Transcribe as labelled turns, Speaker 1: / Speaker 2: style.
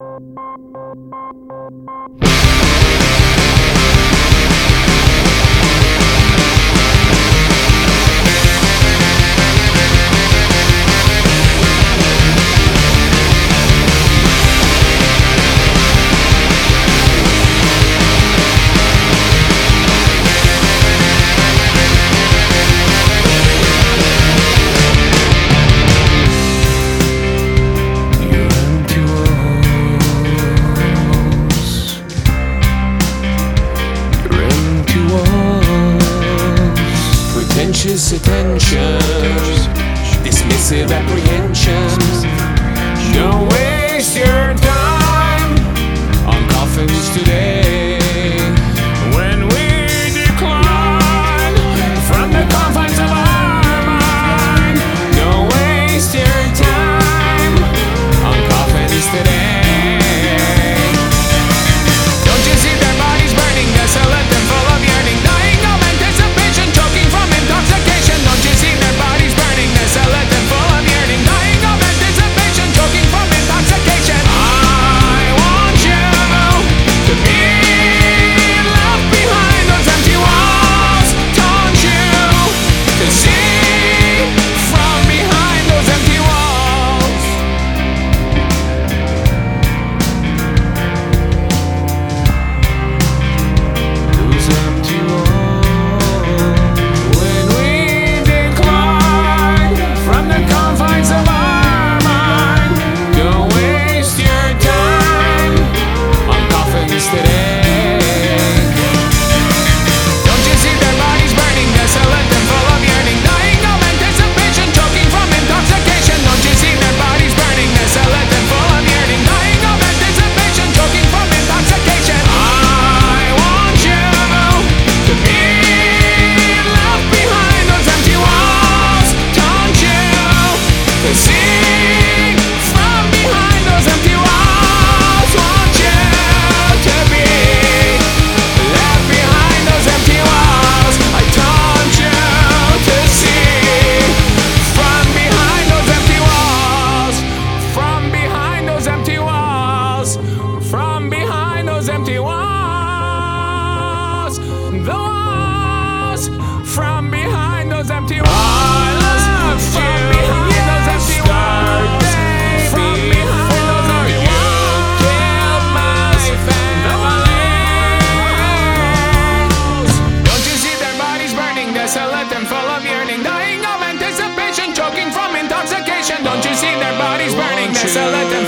Speaker 1: Thank you. Pretentious attention, dismissive apprehension. Nowhere behind the walls, from behind those empty from behind those empty walls. Don't you see their bodies burning, desolate and full of yearning, dying of anticipation, choking from intoxication. Don't you see their bodies burning, desolate and